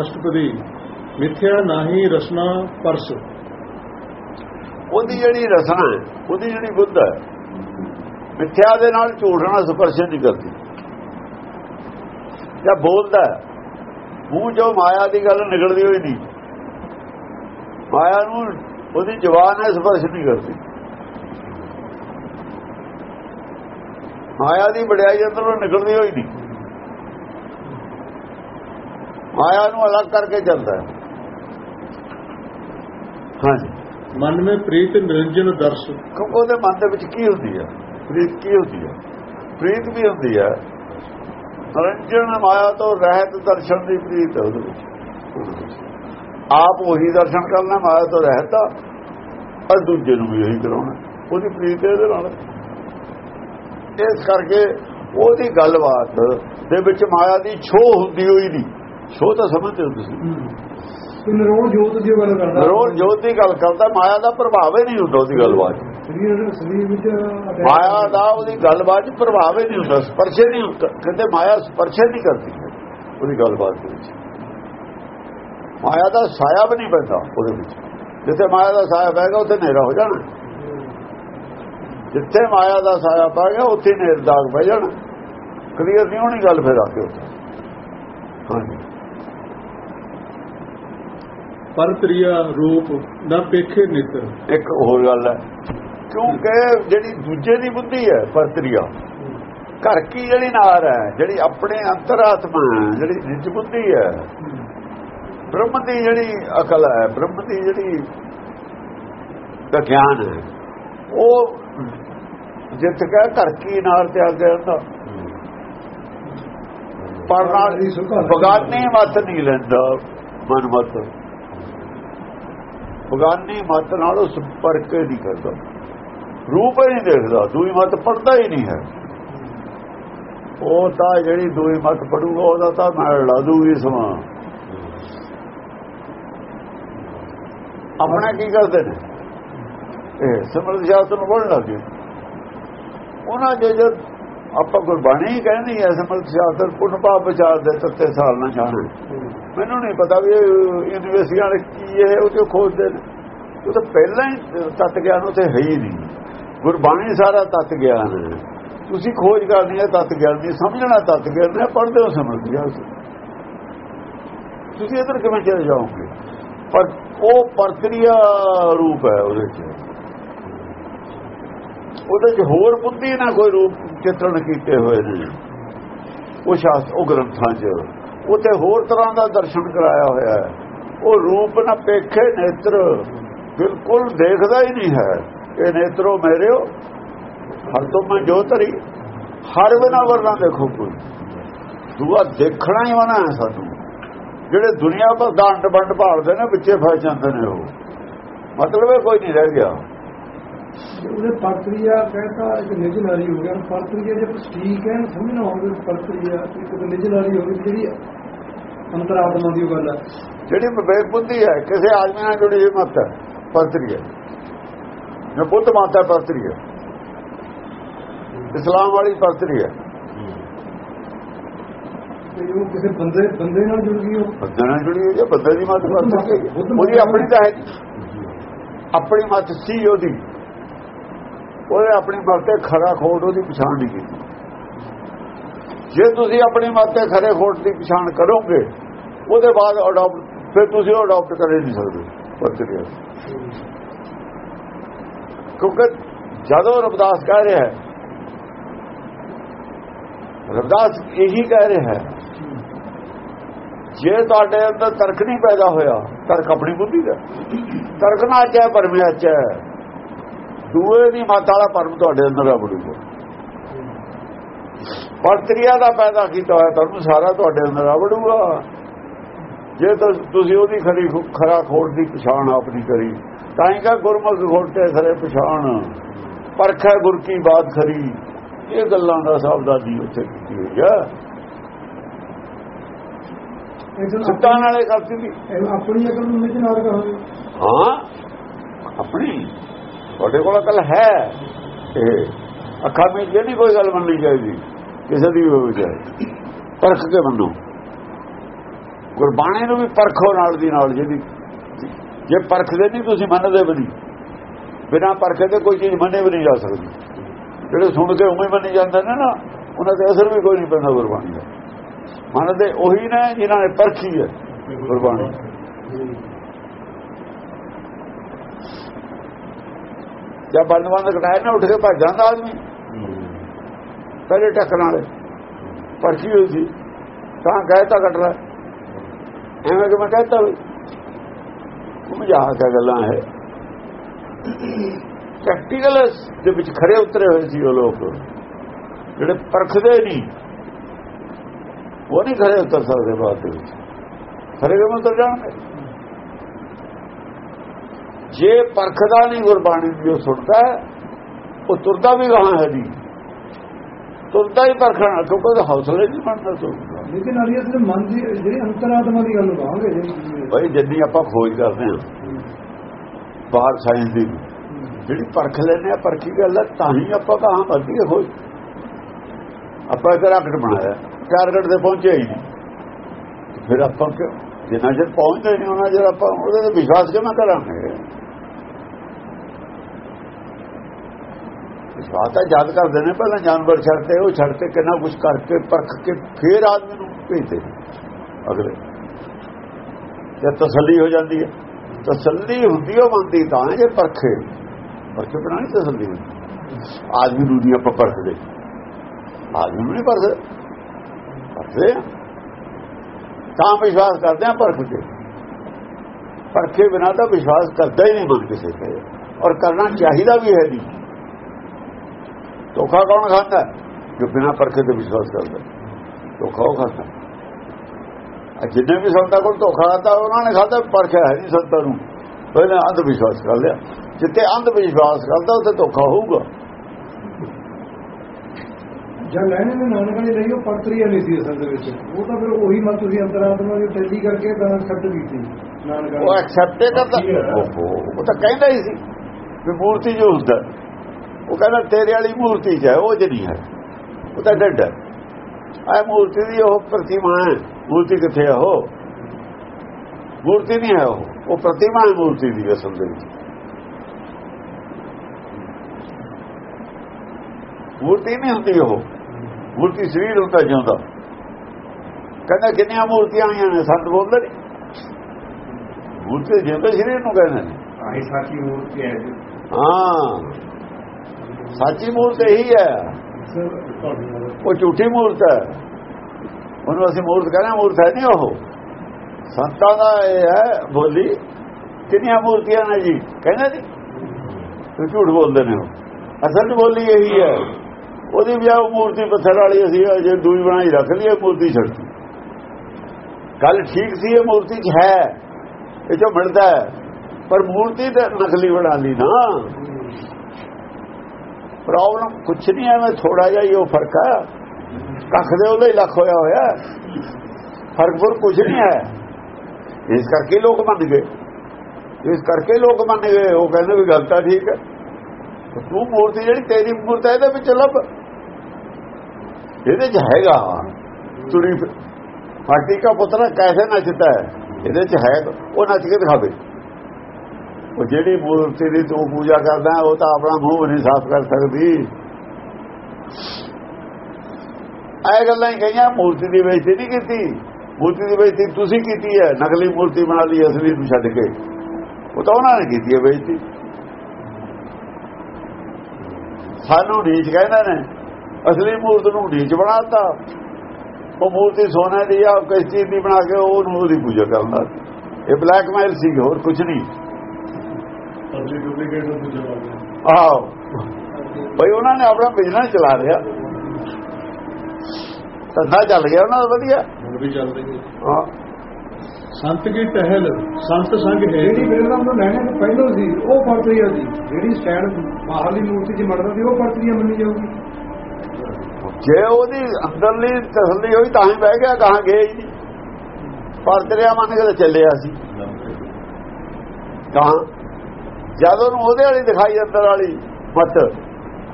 ਅਸ਼ਟਪਦੀ, ਮਿਥਿਆ ਨਾਹੀ ਰਸਨਾ ਪਰਸ। ਉਹਦੀ ਜਿਹੜੀ ਰਸਨਾ ਹੈ, ਉਹਦੀ ਜਿਹੜੀ ਬੁੱਧ ਹੈ, ਮਿੱਥਿਆ ਦੇ ਨਾਲ ਝੂਠ ਨਾਲ ਸਪਰਸ਼ ਨਹੀਂ ਕਰਦੀ। ਜਾਂ ਬੋਲਦਾ ਮੂੰਹ ਜੋ ਮਾਇਆ ਦੀ ਗੱਲ ਨਿਕਲਦੀ ਹੋਈ ਨਹੀਂ। ਮਾਇਆ ਨੂੰ ਉਹਦੀ ਜ਼ੁਬਾਨ ਹੈ, ਸਪਰਸ਼ ਨਹੀਂ ਕਰਦੀ। ਮਾਇਆ ਦੀ ਵਡਿਆਈ ਅੰਦਰੋਂ ਨਿਕਲਦੀ ਹੋਈ ਨਹੀਂ। ਮਾਇਆ ਨੂੰ ਅਲੱਗ ਕਰਕੇ ਚੱਲਦਾ ਹੈ। ਹਾਂਜੀ। ਮਨ ਮੇ ਪ੍ਰੀਤ ਨਿਰੰਜਨ ਦਰਸ਼। ਕਿਉਂਕਿ ਉਹਦੇ ਮਨ ਦੇ ਵਿੱਚ ਕੀ ਹੁੰਦੀ ਹੈ? ਪ੍ਰੀਤ ਕੀ ਹੁੰਦੀ ਹੈ? ਪ੍ਰੀਤ ਵੀ ਹੁੰਦੀ ਹੈ। ਨਿਰੰਜਨ ਮਾਇਆ ਤੋਂ ਰਹਿਤ ਦਰਸ਼ਨ ਦੀ ਪ੍ਰੀਤ ਹੈ ਉਹਦੇ ਵਿੱਚ। ਆਪ ਉਹੀ ਦਰਸ਼ਨ ਕਰਨਾ ਮਾਇਆ ਤੋਂ ਰਹਿਤ ਆ। ਔਰ ਦੂਜੇ ਨੂੰ ਵੀ ਇਹੀ ਕਰਾਉਣਾ। ਉਹਦੀ ਪ੍ਰੀਤ ਇਹਦੇ ਨਾਲ। ਇਸ ਕਰਕੇ ਉਹਦੀ ਗੱਲਬਾਤ ਦੇ ਵਿੱਚ ਮਾਇਆ ਦੀ ਛੋਹ ਹੁੰਦੀ ਹੋਈ ਨਹੀਂ। ਛੋਹ ਤਾਂ ਸਮਝਦੇ ਹੋ ਤੁਸੀਂ। ਨਿਰੋਲ ਜੋਤ ਦੀ ਗੱਲ ਕਰਦਾ। ਰੋਲ ਜੋਤ ਦੀ ਗੱਲ ਕਰਦਾ ਮਾਇਆ ਦਾ ਪ੍ਰਭਾਵ ਹੀ ਨਹੀਂ ਹੁੰਦਾ ਉਹਦੀ ਗੱਲਬਾਤ। ਮਾਇਆ ਦਾ ਉਹਦੀ ਗੱਲਬਾਤ ਪ੍ਰਭਾਵ ਹੀ ਨਹੀਂ ਹੁੰਦਾ ਸਪਰਸ਼ੇ ਨਹੀਂ ਹੁੰਦਾ। ਕਹਿੰਦੇ ਮਾਇਆ ਸਪਰਸ਼ੇ ਨਹੀਂ ਕਰਦੀ ਉਹਦੀ ਗੱਲਬਾਤ ਦੇ ਵਿੱਚ। ਮਾਇਆ ਦਾ ਸਾਇਆ ਵੀ ਨਹੀਂ ਪੈਂਦਾ ਉਹਦੇ ਵਿੱਚ। ਜਿੱਥੇ ਮਾਇਆ ਦਾ ਸਾਇਆ ਪੈ ਗਿਆ ਉੱਥੇ ਹਨੇਰਾ ਹੋ ਜਾਣਾ। ਜਿੱਥੇ ਮਾਇਆ ਦਾ ਸਾਇਆ ਪੈ ਗਿਆ ਉੱਥੇ ਹਨੇਰ ਦਾਗ ਪੈ ਜਾਣਾ। ਕਲੀਅਰ ਨਹੀਂ ਹੋਣੀ ਗੱਲ ਫਿਰ ਆ ਕੇ ਉੱਥੇ। ਹਾਂਜੀ। ਪਰ ਤ੍ਰਿਆ ਰੂਪ ਨਾ ਪੇਖੇ ਨਿਤ। ਇੱਕ ਹੋਰ ਗੱਲ ਹੈ। ਕਿਉਂਕਿ ਜਿਹੜੀ ਦੂਜੇ ਦੀ ਬੁੱਧੀ ਹੈ ਪਰਤਰੀਆ ਘਰ ਕੀ ਜਿਹੜੀ ਨਾਰ ਹੈ ਜਿਹੜੀ ਆਪਣੇ ਅੰਤਰਾਤਮਾ ਜਿਹੜੀ ਨਿਜ ਬੁੱਧੀ ਹੈ ਬ੍ਰਹਮ ਦੀ ਜਿਹੜੀ ਅਕਲ ਹੈ ਬ੍ਰਹਮ ਦੀ ਜਿਹੜੀ ਦਾ ਗਿਆਨ ਹੈ ਉਹ ਜਿੱਤ ਕੇ ਘਰ ਕੀ ਨਾਰ ਤੇ ਆ ਗਿਆ ਹੁੰਦਾ ਪਰ ਨਾਲ ਬਗਾਨੀ ਮਤ ਨਹੀਂ ਲੈਂਦਾ ਮਨ ਮਤ। ਬਗਾਨੀ ਮਤ ਨਾਲ ਉਹ ਸੰਪਰਕ ਨਹੀਂ ਕਰਦਾ। ਰੂਪ ਹੀ ਨਹੀਂ ਦੇਖਦਾ, ਦੂਈ ਮਤ ਪੜਦਾ ਹੀ ਨਹੀਂ ਹੈ। ਉਹ ਤਾਂ ਜਿਹੜੀ ਦੂਈ ਮਤ ਪੜੂਗਾ ਉਹਦਾ ਤਾਂ ਮੈਂ ਲਾ ਦੂਗੀ ਸਮਾਂ। ਆਪਣਾ ਕੀ ਕਰਦੇ ਨੇ? ਇਹ ਸਮਰਥ ਸ਼ਾਸਤਰ ਨੂੰ ਪੜ੍ਹਨ ਲੱਗੇ ਉਹਨਾਂ ਜੇ ਜਦ ਆਪਾਂ ਗੁਰਬਾਣੀ ਹੀ ਕਹਿੰਦੀ ਹੈ ਸਮਰਥ ਸ਼ਾਸਤਰ ਪੁੰਨ ਪਾਪ ਵਿਚਾਰ ਦੇ ਤੱਤੇ ਸਾਲ ਨਾ ਜਾਣਾ। ਮੈਨੂੰ ਨਹੀਂ ਪਤਾ ਵੀ ਯੂਨੀਵਰਸਿਟੀਆਂ ਵਾਲੇ ਕੀ ਹੈ ਉਹ ਜੋ ਖੋਜਦੇ ਉਹ ਤਾਂ ਪਹਿਲਾਂ ਹੀ ਤਤ ਗਿਆਨ ਉਥੇ ਹੈ ਹੀ ਨਹੀਂ। ਗੁਰਬਾਣੀ ਸਾਰਾ ਤਤ ਗਿਆਨ ਹੈ। ਤੁਸੀਂ ਖੋਜ ਕਰਨੀ ਹੈ, ਤਤ ਗਿਆਨ ਦੀ ਸਮਝਣਾ ਤਤ ਗਿਆਨ ਹੈ, ਪੜ੍ਹਦੇ ਹੋ ਸਮਝਦੇ ਹੋ ਤੁਸੀਂ ਇਧਰ ਕਿਵੇਂ ਚਲੇ ਜਾਓਗੇ? ਪਰ ਉਹ ਪ੍ਰਕਿਰਿਆ ਰੂਪ ਹੈ ਉਹਦੇ ਚ। ਉਹਦੇ ਚ ਹੋਰ ਬੁੱਧੀ ਨਾ ਕੋਈ ਰੂਪ ਚਿੱਤਰਣ ਕੀਤੇ ਹੋਏ ਨੇ। ਉਹ ਸ਼ਾਸਤ ਉਹ ਗ੍ਰੰਥਾਂ 'ਚ। ਉਤੇ ਹੋਰ ਤਰ੍ਹਾਂ ਦਾ ਦਰਸ਼ਨ ਕਰਾਇਆ ਹੋਇਆ ਹੈ। ਉਹ ਰੂਪ ਨਾ ਪੇਖੇ ਨੇਤਰ। ਬਿਲਕੁਲ ਦੇਖਦਾ ਹੀ ਨਹੀਂ ਹੈ। ਇਹ ਨੇਤਰੋ ਮੇਰਿਓ, ਹਰ ਤੋਂ ਮੈਂ ਜੋ ਤਰੀ ਹਰ ਬਿਨਾ ਵਰਨਾ ਦੇਖੋ ਕੋਈ। ਦੂਆ ਦੇਖਣਾ ਹੀ ਮਨਾ ਹੈ ਸਾਨੂੰ। ਜਿਹੜੇ ਦੁਨੀਆ ਪਰ ਡੰਡ ਬੰਡ ਭਾਲਦੇ ਨੇ, ਵਿੱਚੇ ਫਸ ਜਾਂਦੇ ਨੇ ਉਹ। ਮਤਲਬ ਇਹ ਕੋਈ ਨਹੀਂ ਰਹਿ ਗਿਆ। ਉਹਦੇ ਪਰਤਰੀਆ ਕਹਿੰਦਾ ਇੱਕ ਨਿਜ ਨਾਰੀ ਹੋ ਗਿਆ ਪਰਤਰੀਆ ਜੇ ਠੀਕ ਹੈ ਸਮਝਣਾ ਹੋਵੇ ਪਰਤਰੀਆ ਇੱਕ ਤਾਂ ਨਿਜ ਨਾਰੀ ਹੋ ਗਈ ਜਿਹੜੀ ਅੰਤਰਾਤਮਾ ਦੀ ਗੱਲ ਹੈ ਜਿਹੜੀ ਵਿਵੇਕ ਬੁੱਧੀ ਹੈ ਕਿਸੇ ਆਦਮੀ ਨਾਲ ਜੁੜੀ ਹੋਈ ਮਤ ਹੈ ਪਰਤਰੀ ਹੈ ਜੋ ਬੁੱਧ ਮਾਤਾ ਪਰਤਰੀ ਹੈ ਇਸਲਾਮ ਵਾਲੀ ਪਰਤਰੀ ਹੈ ਤੇ ਉਹ ਕਿਸੇ ਬੰਦੇ ਬੰਦੇ ਨਾਲ ਜੁੜ ਗਈ ਉਹ ਬੰਦੇ ਨਾਲ ਜੁੜੀ ਹੋਈ ਹੈ ਬੰਦੇ ਦੀ ਮਤ ਪਰਤਰੀ ਹੈ। ਉਹਦੀ ਆਪਣੀ ਤਾਂ ਹੈ ਆਪਣੀ ਮਤ ਸੀ ਉਹਦੀ। ਉਹਨੇ ਆਪਣੀ ਮਤ ਖਰਾ ਖੋਟ ਉਹਦੀ ਪਛਾਣ ਨਹੀਂ ਕੀਤੀ। ਜੇ ਤੁਸੀਂ ਆਪਣੀ ਮਤ ਖਰੇ ਖੋਟ ਦੀ ਪਛਾਣ ਕਰੋਗੇ, ਉਹਦੇ ਬਾਅਦ ਅਡਾਪਟ ਫਿਰ ਤੁਸੀਂ ਉਹ ਅਡਾਪਟ ਕਰ ਨਹੀਂ ਸਕਦੇ ਪਰਤਰੀ ਕਿਉਂਕਿ ਜਦੋਂ ਰਬਦਾਸ ਕਹਿ ਰਿਹਾ ਹੈ ਰਬਦਾਸ ਇਹੀ ਕਹਿ ਰਿਹਾ ਹੈ, ਜੇ ਤੁਹਾਡੇ ਅੰਦਰ ਤਰਕ ਨਹੀਂ ਪੈਦਾ ਹੋਇਆ, ਤਰਕ ਆਪਣੀ ਬੁੱਧੀ ਦਾ ਤਰਕ ਨਾ ਚਾਹੇ ਪਰਮਿਆ ਚਾਹੇ ਦੂਏ ਦੀ ਮਤ ਵਾਲਾ ਪਰਮ ਤੁਹਾਡੇ ਅੰਦਰ ਆ ਬੜੂਗਾ ਪਰਤਰੀਆ ਦਾ ਪੈਦਾ ਕੀਤਾ ਹੋਇਆ ਧਰਮ ਸਾਰਾ ਤੁਹਾਡੇ ਅੰਦਰ ਆ ਬੜੂਗਾ। ਜੇ ਤੁਸੀਂ ਉਹਦੀ ਖਰੀ ਖਰਾ ਖੋੜ ਦੀ ਪਛਾਣ ਆਪਣੀ ਕਰੀ ਤਾਂ ਹੀ ਕਾ ਗੁਰਮੁਖ ਖੋਟੇ ਖਰੇ ਪਛਾਣ। ਪਰਖੈ ਗੁਰ ਕੀ ਬਾਤ ਖਰੀ ਇਹ ਗੱਲਾਂ ਦਾ ਸਾਵਧਾਨੀ ਉੱਥੇ ਕੀਤੀ ਹੋਈ ਆ। ਸਿੱਧਾਂ ਨਾਲੇ ਕਰਤੀ ਦੀ ਆਪਣੀ ਅਕਲ ਨੂੰ ਨਿਜ ਨਾਲ ਕਹਾਂਗੇ ਹਾਂ ਆਪਣੀ। ਤੁਹਾਡੇ ਕੋਲ ਅਕਲ ਹੈ। ਇਹ ਅੱਖਾਂ ਵਿੱਚ ਜਿਹੜੀ ਕੋਈ ਗੱਲ ਮੰਨਣੀ ਚਾਹੀਦੀ। ਕਿਸੇ ਦੀ ਵੀ ਹੋਵੇ ਚਾਹੀਦੀ ਪਰਖ ਕੇ ਮੰਨੋ। ਗੁਰਬਾਣੀ ਨੂੰ ਵੀ ਪਰਖੋ ਨਾਲ ਦੀ ਨਾਲ ਜਿਹੜੀ ਜੇ ਪਰਖਦੇ ਨਹੀਂ, ਤੁਸੀਂ ਮੰਨਦੇ ਵੀ ਨਹੀਂ। ਬਿਨਾਂ ਪਰਖੇ ਤੇ ਕੋਈ ਚੀਜ਼ ਮੰਨੇ ਵੀ ਨਹੀਂ ਜਾ ਸਕਦੀ। ਜਿਹੜੇ ਸੁਣ ਕੇ ਉਵੇਂ ਮੰਨੀ ਜਾਂਦੇ ਨੇ ਨਾ, ਉਹਨਾਂ ਤੇ ਅਸਰ ਵੀ ਕੋਈ ਨਹੀਂ ਪੈਂਦਾ ਗੁਰਬਾਣੀ ਦਾ। ਮੰਨਦੇ ਉਹੀ ਨੇ, ਜਿਨ੍ਹਾਂ ਨੇ ਪਰਖੀ ਹੈ ਗੁਰਬਾਣੀ। ਜਦ ਬੰਦਵਾਨ ਕਟਾਇਆ ਨਾ, ਉੱਠ ਕੇ ਭੱਜ ਜਾਂਦਾ ਆਦਮੀ। ਪਹਿਲੇ ਟੱਕਰਾਂ ਵਾਲੇ। ਪਰਖੀ ਹੋਈ ਸੀ। ਤਾਂ ਕਹਿਤਾ ਕਟਰਾ ਐਵੇਂ ਕਿ ਮੈਂ ਕਹਤਾ ਵੀ? ਮਜ਼ਾਕ ਆ ਗੱਲਾਂ ਹੈ ਪ੍ਰੈਕਟੀਕਲ ਦੇ ਵਿੱਚ ਖਰੇ ਉਤਰੇ ਹੋਏ ਸੀ ਉਹ ਲੋਕ। ਜਿਹੜੇ ਪਰਖਦੇ ਨਹੀਂ। ਉਹ ਨਹੀਂ ਖਰੇ ਉਤਰ ਸਕਦੇ ਬਾਤ ਦੇ ਵਿੱਚ। ਖਰੇ ਕਿਵੇਂ ਉਤਰ ਜਾਣਗੇ? ਜੇ ਪਰਖਦਾ ਨਹੀਂ ਗੁਰਬਾਣੀ ਜੋ ਸੁਣਦਾ ਉਹ ਤੁਰਦਾ ਵੀ ਗਾਹਾਂ ਹੈ ਜੀ। ਤੁਰਦਾ ਹੀ ਪਰਖਣਾ ਕਿਉਂਕਿ ਹੌਸਲੇ ਨਹੀਂ ਬਣਦਾ ਤੁਰਦਾ। ਲੇਕਿਨ ਅਲੀ ਅਸਲ ਮਨ ਦੀ ਜਿਹੜੀ ਅੰਤਰਾਤਮਾ ਦੀ ਗੱਲ ਜਿਹੜੀ ਭਾਈ ਜਿੰਨੀ ਆਪਾਂ ਖੋਜ ਕਰਦੇ ਹਾਂ ਬਾਹਰ ਸਾਇੰਸ ਦੀ ਜਿਹੜੀ ਪਰਖ ਲੈਨੇ ਆ ਪਰਖੀ ਗੱਲ ਹੈ ਤਾਂ ਹੀ ਆਪਾਂ ਕਹਾਂ ਵੱਧੀ ਖੋਜ। ਆਪਾਂ ਇੱਕ ਰਾਕਟ ਬਣਾਇਆ ਟਾਰਗੇਟ ਤੇ ਪਹੁੰਚਿਆ ਹੀ ਨਹੀਂ। ਫਿਰ ਆਪਾਂ ਕਿ ਜਿੰਨਾ ਚਿਰ ਪਹੁੰਚਦੇ ਨਹੀਂ ਉਹਨਾਂ ਚਿਰ ਆਪਾਂ ਉਹਦੇ ਤੇ ਵਿਸ਼ਵਾਸ ਕਿਵੇਂ ਕਰਾਂਗੇ? ਵਿਸ਼ਵਾਸ ਤਾਂ ਯਾਦ ਕਰਦੇ ਨੇ, ਪਹਿਲਾਂ ਜਾਨਵਰ ਛੱਡਦੇ, ਉਹ ਛੱਡ ਕੇ ਕਿੰਨਾ ਕੁਝ ਕਰਕੇ ਪਰਖ ਕੇ ਫੇਰ ਆਦਮੀ ਨੂੰ ਭੇਜਦੇ ਅਗਲੇ। ਜੇ ਤਸੱਲੀ ਹੋ ਜਾਂਦੀ ਹੈ। ਤਸੱਲੀ ਹੁੰਦੀ, ਉਹ ਮੰਨਦੀ ਤਾਂ ਜੇ ਪਰਖੇ ਪਰਖੇ ਬਣਾ ਨਹੀਂ ਤਸੱਲੀ ਹੁੰਦੀ। ਆਦਮੀ ਨੂੰ ਨਹੀਂ ਆਪਾਂ ਪਰਖਦੇ। ਆਦਮੀ ਨੂੰ ਨਹੀਂ ਪਰਖਦੇ। ਪਰਖਦੇ ਤਾਂ ਵਿਸ਼ਵਾਸ ਕਰਦੇ ਆ ਪਰਖ ਕੇ। ਪਰਖੇ ਬਿਨਾ ਤਾਂ ਵਿਸ਼ਵਾਸ ਕਰਦਾ ਹੀ ਨਹੀਂ ਮਨ ਕਿਸੇ ਤੇ। ਔਰ ਕਰਨਾ ਚਾਹੀਦਾ ਵੀ ਹੈ ਨਹੀਂ ਧੋਖਾ ਕੌਣ ਖਾਂਦਾ? ਜੋ ਬਿਨਾ ਪਰਖੇ ਤੇ ਵਿਸ਼ਵਾਸ ਕਰਦਾ। ਧੋਖਾ ਉਹ ਖਾਂਦਾ। ਜਿੰਨੇ ਵੀ ਸੰਤਾਂ ਕੋਲ ਧੋਖਾ ਖਾਂਦਾ ਉਹਨਾਂ ਨੇ ਖਾਂਦਾ ਪਰਖਿਆ ਹੈ ਨਹੀਂ ਸੰਤਾਂ ਨੂੰ। ਪਹਿਲਾਂ ਅੰਧ ਵਿਸ਼ਵਾਸ ਕਰ ਲਿਆ। ਜਿੱਤੇ ਅੰਧ ਵਿਸ਼ਵਾਸ ਕਰਦਾ ਉੱਥੇ ਧੋਖਾ ਹੋਊਗਾ। ਜਦ ਲੈਣੇ ਨੇ ਨਾਨਕ ਨੇ ਲਈ ਉਹ ਪਰਤਰੀਆ ਨਹੀਂ ਸੀ ਅਸਲ ਦੇ ਵਿੱਚ। ਉਹ ਤਾਂ ਫਿਰ ਉਹੀ ਮਤ ਤੁਸੀਂ ਅੰਤਰਾਤਮਾ ਦੀ ਟੈਲੀ ਕਰਕੇ ਤਾਂ ਸੱਟ ਕੀਤੀ। ਨਾਨਕ ਉਹ ਐਕਸੈਪਟ ਕਰਦਾ। ਉਹ ਤਾਂ ਕਹਿੰਦਾ ਹੀ ਸੀ ਵੀ ਮੂਰਤੀ ਜੋ ਹੁੰਦਾ ਉਹ ਕਹਿੰਦਾ ਤੇਰੇ ਵਾਲੀ ਮੂਰਤੀ ਚ ਹੈ ਉਹ ਨਹੀਂ ਹੈ। ਉਹ ਤਾਂ ਡੱਡ ਹੈ। ਆ ਮੂਰਤੀ ਦੀ ਉਹ ਪ੍ਰਤਿਮਾ ਹੈ। ਮੂਰਤੀ ਕਿੱਥੇ ਹੈ ਉਹ? ਮੂਰਤੀ ਨਹੀਂ ਹੈ ਉਹ। ਉਹ ਪ੍ਰਤਿਮਾ ਹੈ ਮੂਰਤੀ ਦੀ ਅਸਲ ਦੇ ਵਿੱਚ। ਮੂਰਤੀ ਨਹੀਂ ਹੁੰਦੀ ਉਹ। ਮੂਰਤੀ ਸਰੀਰ ਹੁੰਦਾ ਜਿਉਂਦਾ। ਕਹਿੰਦਾ ਕਿੰਨੀਆਂ ਮੂਰਤੀਆਂ ਆਈਆਂ ਨੇ ਸੰਤ ਬੋਲਦੇ ਨੇ? ਮੂਰਤੀ ਜਿਉਂਦੇ ਸਰੀਰ ਨੂੰ ਕਹਿੰਦੇ ਨੇ। ਆਹੀ ਸਾਚੀ ਮੂਰਤੀ ਹੈ ਹਾਂ। ਸੱਚੀ ਮੂਰਤ ਇਹੀ ਹੈ। ਉਹ ਝੂਠੀ ਮੂਰਤ ਹੈ। ਉਹਨੂੰ ਅਸੀਂ ਮੂਰਤ ਕਹਿੰਦੇ ਮੂਰਤ ਹੈ ਨਹੀਂ ਉਹ। ਸੰਤਾਂ ਦਾ ਇਹ ਹੈ ਬੋਲੀ। ਕਿੰਨੀਆਂ ਮੂਰਤੀਆਂ ਨੇ ਜੀ? ਕਹਿੰਦੇ ਜੀ? ਤੇ ਝੂਠ ਬੋਲਦੇ ਨੇ ਉਹ। ਅਸਲ ਬੋਲੀ ਇਹੀ ਹੈ। ਉਹਦੀ ਵੀ ਉਹ ਮੂਰਤੀ ਪੱਥਰ ਵਾਲੀ ਅਸੀਂ ਜੇ ਦੂਈ ਬਣਾਈ ਰੱਖ ਲਈਏ ਮੂਰਤੀ ਛੱਡਤੀ ਗੱਲ ਠੀਕ ਸੀ ਇਹ ਮੂਰਤੀ 'ਚ ਹੈ। ਇਹ ਜੋ ਮਿਲਦਾ ਹੈ। ਪਰ ਮੂਰਤੀ ਤੇ ਨਕਲੀ ਬਣਾ ਲਈ ਨਾ। ਪ੍ਰੋਬਲਮ ਕੁਛ ਨਹੀਂ, ਐਵੇਂ ਥੋੜਾ ਜਿਹਾ ਹੀ ਉਹ ਫ਼ਰਕ ਹੈ ਕੱਖ ਦੇ ਉਹਦਾ ਹੀ ਲੱਖ ਹੋਇਆ ਹੋਇਆ। ਫ਼ਰਕ ਫਰ ਕੁਛ ਨਹੀਂ ਹੈ। ਇਸ ਕਰਕੇ ਲੋਕ ਮੰਨ ਗਏ। ਇਸ ਕਰਕੇ ਲੋਕ ਮੰਨ ਗਏ। ਉਹ ਕਹਿੰਦੇ ਵੀ ਗੱਲ ਤਾਂ ਠੀਕ ਹੈ। ਤੂੰ ਮੂਰਤੀ ਜਿਹੜੀ ਤੇਰੀ ਮੂਰਤ ਹੈ, ਇਹਦੇ ਵਿੱਚ ਲੱਭ। ਇਹਦੇ ਚ ਹੈਗਾ। ਤੁਰੀ ਮਾਟੀ ਦਾ ਪੁੱਤਰ ਕੈਸੇ ਨੱਚਦਾ ਹੈ? ਇਹਦੇ ਚ ਹੈ ਉਹ ਨੱਚ ਕੇ ਦਿਖਾਵੇ। ਉਹ ਜਿਹੜੀ ਮੂਰਤੀ ਦੀ ਤੂੰ ਪੂਜਾ ਕਰਦਾ, ਉਹ ਤਾਂ ਆਪਣਾ ਮੂੰਹ ਨਹੀਂ ਸਾਫ਼ ਕਰ ਸਕਦੀ। ਇਹ ਗੱਲਾਂ ਹੀ ਕਹੀਆਂ, ਮੂਰਤੀ ਦੀ ਬੇਇੱਜ਼ਤੀ ਨਹੀਂ ਕੀਤੀ। ਮੂਰਤੀ ਦੀ ਬੇਇੱਜ਼ਤੀ ਤੁਸੀਂ ਕੀਤੀ ਹੈ। ਨਕਲੀ ਮੂਰਤੀ ਬਣਾ ਲਈ ਅਸਲੀ ਨੂੰ ਛੱਡ ਕੇ। ਉਹ ਤਾਂ ਉਹਨਾਂ ਨੇ ਕੀਤੀ ਹੈ ਬੇਇੱਜ਼ਤੀ। ਸਾਨੂੰ ਨੀਚ ਕਹਿੰਦੇ ਨੇ। ਅਸਲੀ ਮੂਰਤ ਨੂੰ ਨੀਚ ਬਣਾਤਾ ਉਹ ਮੂਰਤੀ ਸੋਨੇ ਦੀ ਆ, ਕਿਸ ਚੀਜ਼ ਦੀ ਬਣਾ ਕੇ ਉਹਨੂੰ ਉਹਦੀ ਪੂਜਾ ਕਰਦਾ ਇਹ ਬਲੈਕਮੇਲ ਸੀ, ਹੋਰ ਕੁਝ ਨਹੀਂ ਅਸਲੀ ਡੁਪਲੀਕੇਟ ਨੂੰ ਪੂਜਾ ਕਰਦੇ ਆਹੋ। ਭਈ ਉਹਨਾਂ ਨੇ ਆਪਣਾ ਬਿਜ਼ਨਸ ਚਲਾ ਰਿਹਾ ਧੰਦਾ ਚੱਲ ਗਿਆ ਉਹਨਾਂ ਦਾ ਵਧੀਆ। ਹੁਣ ਵੀ ਚੱਲ ਰਹੀ ਹੈ। ਹਾਂ ਸੰਤ ਕੀ ਟਹਿਲ? ਸੰਤ ਸੰਗ ਹੈ ਜਿਹੜੀ ਮੇਰੇ ਨਾਮ ਤੋਂ ਲੈਣੇ ਤੋਂ ਪਹਿਲਾਂ ਸੀ। ਉਹ ਪਰਤਰੀਆ ਸੀ। ਜਿਹੜੀ ਸਟੈਂਡ ਬਾਹਰਲੀ ਮੂਰਤੀ 'ਚ ਮੜਦਾ ਸੀ ਉਹ ਪਰਤਰੀਆ ਮੰਨੀ ਜਾਊਗੀ। ਜੇ ਉਹਦੀ ਅੰਦਰਲੀ ਤਸੱਲੀ ਹੋਈ ਤਾਂ ਹੀ ਬਹਿ ਗਿਆ ਕਹਾਂ ਗਏ ਪਰ ਤੇਰਿਆ ਮੰਨ ਕੇ ਚੱਲਿਆ ਸੀ। ਕਹਾਂ ਜਦ ਉਹਨੂੰ ਉਹਦੇ ਵਾਲੀ ਦਿਖਾਈ ਅੰਦਰ ਵਾਲੀ ਮਤ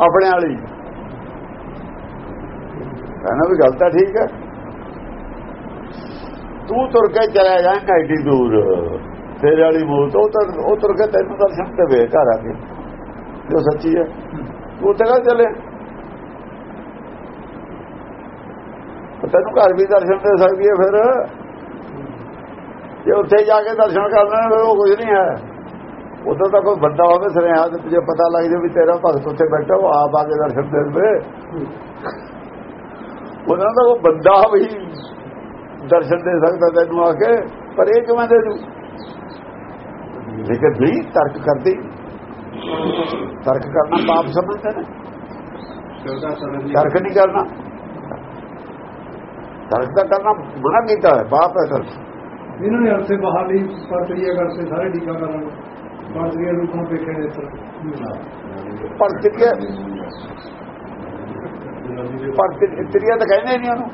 ਆਪਣੇ ਵਾਲੀ। ਕਹਿੰਦਾ ਵੀ ਗੱਲ ਤਾਂ ਠੀਕ ਹੈ। ਤੂੰ ਤੁਰ ਕੇ ਚਲਾ ਜਾਏਂਗਾ ਏਡੀ ਦੂਰ। ਤੇਰੇ ਵਾਲੀ ਮੌਤ, ਉਹ ਤਾਂ, ਉਹ ਤੁਰ ਕੇ ਤੈਨੂੰ ਦਰਸ਼ਨ ਦੇਵੇ ਘਰ ਆ ਕੇ। ਜੋ ਸੱਚੀ ਹੈ। ਤੂੰ ਤੇ ਕਾ ਚਲੇ ਤੈਨੂੰ ਘਰ ਵੀ ਦਰਸ਼ਨ ਦੇ ਸਕਦੀ ਹੈ ਫਿਰ। ਜੇ ਉੱਥੇ ਜਾ ਕੇ ਦਰਸ਼ਨ ਕਰਨਾ ਫਿਰ ਉਹ ਕੁਝ ਨਹੀਂ ਹੈ। ਉਦੋਂ ਤਾਂ ਕੋਈ ਬੰਦਾ ਹੋਵੇ ਸਰਿਆ ਤੇ ਜੇ ਪਤਾ ਲੱਗ ਜਾਵੇ ਵੀ ਤੇਰਾ ਭਗਤ ਉੱਥੇ ਬੈਠਾ ਉਹ ਆਪ ਆ ਕੇ ਦਰਸ਼ਨ ਦੇ ਦੇਵੇ ਉਹਨਾਂ ਦਾ ਉਹ ਬੰਦਾ ਵੀ ਦਰਸ਼ਨ ਦੇ ਸਕਦਾ ਤੈਨੂੰ ਆ ਕੇ ਪਰ ਇਹ ਕਿਵੇਂ ਦੇ ਦੂ ਲੇਕਿਨ ਨਹੀਂ ਤਰਕ ਕਰਦੇ ਤਰਕ ਕਰਨਾ ਪਾਪ ਸਮਝਦੇ ਨੇ ਤਰਕ ਨਹੀਂ ਕਰਨਾ ਤਰਕ ਤਾਂ ਕਰਨਾ ਮਨਾ ਕੀਤਾ ਹੈ ਪਾਪ ਹੈ ਤਰਕ ਇਹਨਾਂ ਨੇ ਅਰਥੇ ਬਾਹਰ ਲਈ ਪ੍ਰਕਿਰਿਆ ਕਰਤੇ ਸਾਰੇ ਟੀਕਾਕਰਨ ਪ੍ਰਕਿਰਿਆ ਰੂਪ ਨੂੰ ਨੇ ਇਸ ਪਰ ਪਰ ਕਿਰਿਆ ਤਾਂ ਕਹਿੰਦੇ ਨਹੀਂ ਉਹਨੂੰ।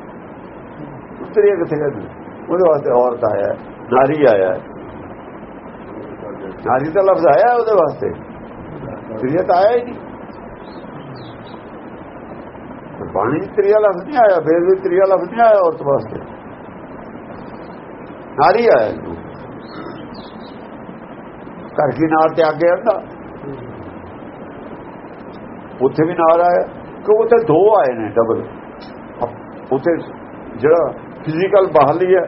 ਕਿਰਿਆ ਕਿੱਥੇ ਕਹਿੰਦੇ ਉਹਦੇ ਵਾਸਤੇ ਔਰਤ ਆਇਆ, ਨਾਰੀ ਆਇਆ। ਨਾਰੀ ਦਾ ਲਫ਼ਜ਼ ਆਇਆ ਉਹਦੇ ਵਾਸਤੇ। ਕਿਰਿਆ ਤਾਂ ਆਇਆ ਹੀ ਨਹੀਂ। ਬਾਣੀ ਚ ਲਫ਼ਜ਼ ਨਹੀਂ ਆਇਆ ਫਿਰ ਵੀ ਕਿਰਿਆ ਲਫ਼ਜ਼ ਨਹੀਂ ਆਇਆ ਔਰਤ ਵਾਸਤੇ। ਨਾਰੀ ਆਇਆ। ਘਰ ਕੀ ਨਾਰ ਤੇ ਅੱਗੇ ਆਂਦਾ। ਉੱਥੇ ਵੀ ਨਾਲ ਆਇਆ। ਕਿ ਉੱਥੇ ਦੋ ਆਏ ਨੇ ਡਬਲ ਉੱਥੇ ਜਿਹੜਾ ਫਿਜ਼ੀਕਲ ਬਾਹਲੀ ਹੈ,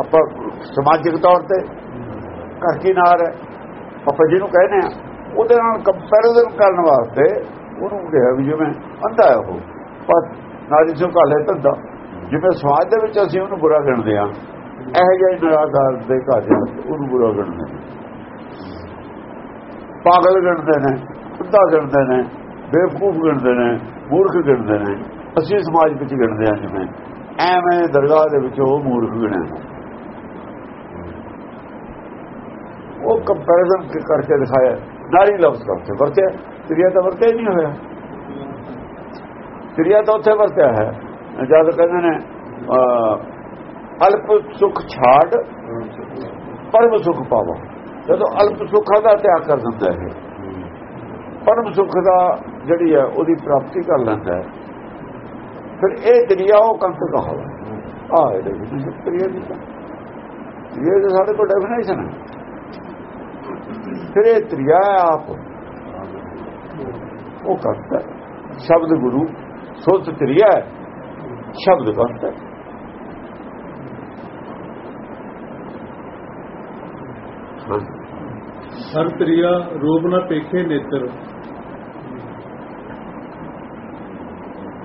ਆਪਾਂ ਸਮਾਜਿਕ ਤੌਰ ਤੇ ਘਰ ਕੀ ਨਾਰ ਹੈ। ਆਪਾਂ ਜਿਹਨੂੰ ਕਹਿੰਦੇ ਆ ਉਹਦੇ ਨਾਲ ਕੰਪੈਰੀਜ਼ਨ ਕਰਨ ਵਾਸਤੇ ਉਹਨੂੰ ਕਿਹਾ ਵੀ ਜਿਵੇਂ ਅੰਧਾ ਹੈ ਉਹ। ਪਰ ਨਾਰੀ ਸੋ ਕਾਲੇ ਧੰਦਾ। ਜਿਵੇਂ ਸਮਾਜ ਦੇ ਵਿੱਚ ਅਸੀਂ ਉਹਨੂੰ ਬੁਰਾ ਗਿਣਦੇ ਆ ਇਹੋ ਜਿਹੇ ਨਿਰਾਕਾਰ ਦੇ ਘਰ ਉਹਨੂੰ ਬੁਰਾ ਗਿਣਦੇ ਨੇ ਪਾਗਲ ਗਿਣਦੇ ਨੇ ਅੰਧਾ ਗਿਣਦੇ ਨੇ, ਬੇਵਕੂਫ ਗਿਣਦੇ ਨੇ, ਮੂਰਖ ਗਿਣਦੇ ਨੇ। ਅਸੀਂ ਸਮਾਜ ਵਿੱਚ ਗਿਣਦੇ ਹਾਂ ਜਿਵੇਂ, ਐਵੇਂ ਦਰਗਾਹ ਦੇ ਵਿੱਚ ਉਹ ਮੂਰਖ ਗਿਣਿਆ ਉਹ ਕੰਪੈਰੀਜ਼ਨ ਕਰਕੇ ਦਿਖਾਇਆ। ਨਾਰੀ ਲਫ਼ਜ਼ ਕਰਕੇ ਵਰਤਿਆ, ਕਿਰਿਆ ਤਾਂ ਵਰਤਿਆ ਹੀ ਨਹੀਂ ਹੋਇਆ। ਕਿਰਿਆ ਤਾਂ ਉੱਥੇ ਵਰਤਿਆ ਹੈ। ਜਦ ਕਹਿੰਦੇ ਨੇ ਅਲਪ ਸੁਖ ਛਾੜ, ਪਰਮ ਸੁਖ ਪਾਵਾ। ਜਦੋਂ ਅਲਪ ਸੁੱਖਾਂ ਦਾ ਤਿਆਗ ਕਰ ਦਿੰਦਾ ਹੈ, ਪਰਮ ਸੁੱਖ ਦਾ ਜਿਹੜੀ ਹੈ ਉਹਦੀ ਪ੍ਰਾਪਤੀ ਕਰ ਲੈਂਦਾ ਹੈ। ਫਿਰ ਇਹ ਦਰਿਆ ਉਹ ਕੰਤ ਕਹਾਵਾ ਆ ਇਹਦੇ ਵਿੱਚ ਕ੍ਰਿਆ ਦੀ ਇਹ ਤਾਂ ਸਾਡੇ ਕੋਲ ਡੈਫੀਨੇਸ਼ਨ ਹੈ। ਫਿਰ ਇਹ ਦਰਿਆ ਆਪ। ਉਹ ਕਰਤਾ ਸ਼ਬਦ ਗੁਰੂ। ਸੋਚ ਦਰਿਆ ਸ਼ਬਦ ਕਰਤਾ ਹਰ ਤ੍ਰਿਆ ਰੂਪ ਨਾ ਪੇਖੇ ਨੇਤਰ।